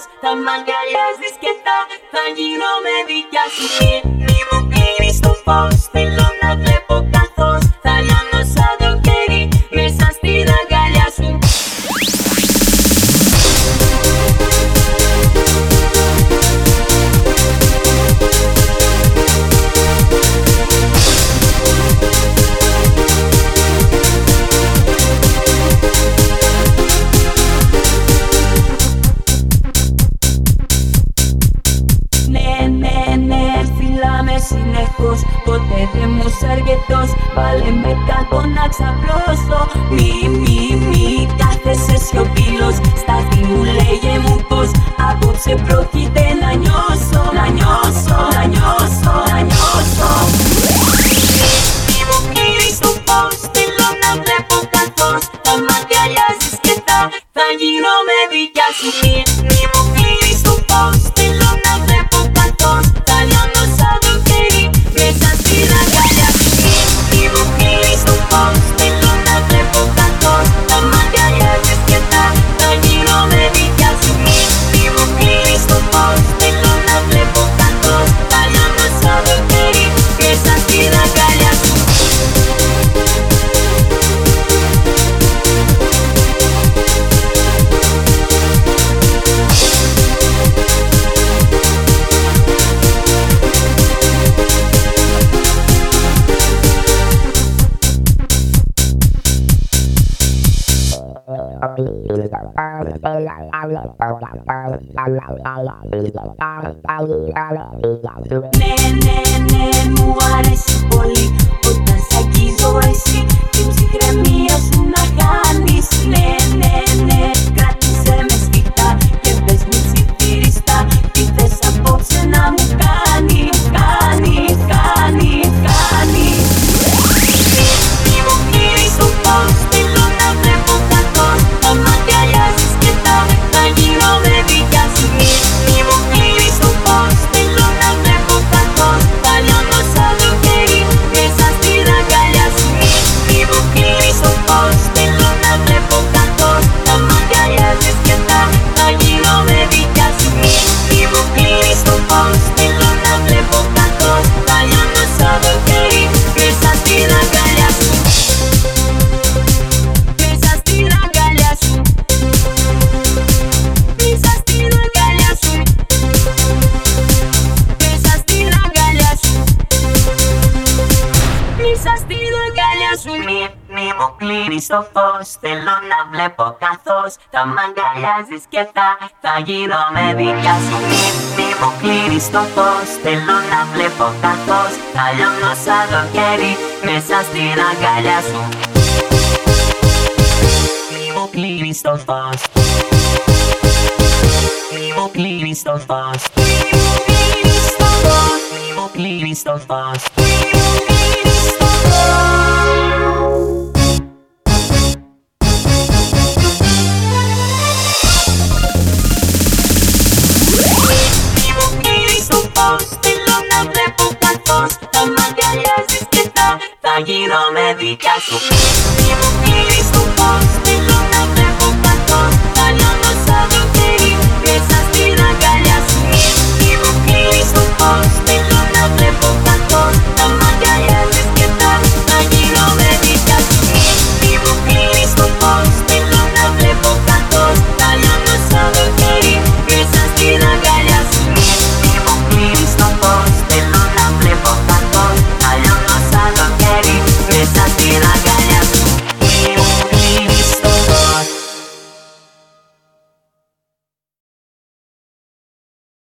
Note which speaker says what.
Speaker 1: καθώς τα μαγκαλιά σκετά Θα γίνω με δικιά σου Μη μου κλείνεις το φως συνεχώς Ποτέ δεν μου είσαι αρκετός Βάλε με κάτω να ξαπλώσω Μη, μη, μη κάθεσαι σιωπηλός Στάθη μου λέγε μου πως Απόψε πρόκειται να νιώσω Να νιώσω, να νιώσω, να νιώσω Μη μου κλείνεις το φως Θέλω να βλέπω καθώς Τα μάτια αλλάζεις και τα Θα γίνω με δικιά σου Nee, nee, nee. Μου κλείνεις το φως. Θέλω να βλέπω καθώς Τα μ' αγκαλιάζεις και τα Θα γίνω με δικιά σου Μη, μη μου κλείνεις το φως. Θέλω να βλέπω καθώς Θα λιώνω σαν το κέρι Μέσα στην αγκαλιά σου. Μη μου κλείνεις το φως. Μη μου κλείνεις το φως. Μη μου κλείνεις το φως. Μη μου κλείνεις το φως. Μη μου κλείνεις το φως Picasso.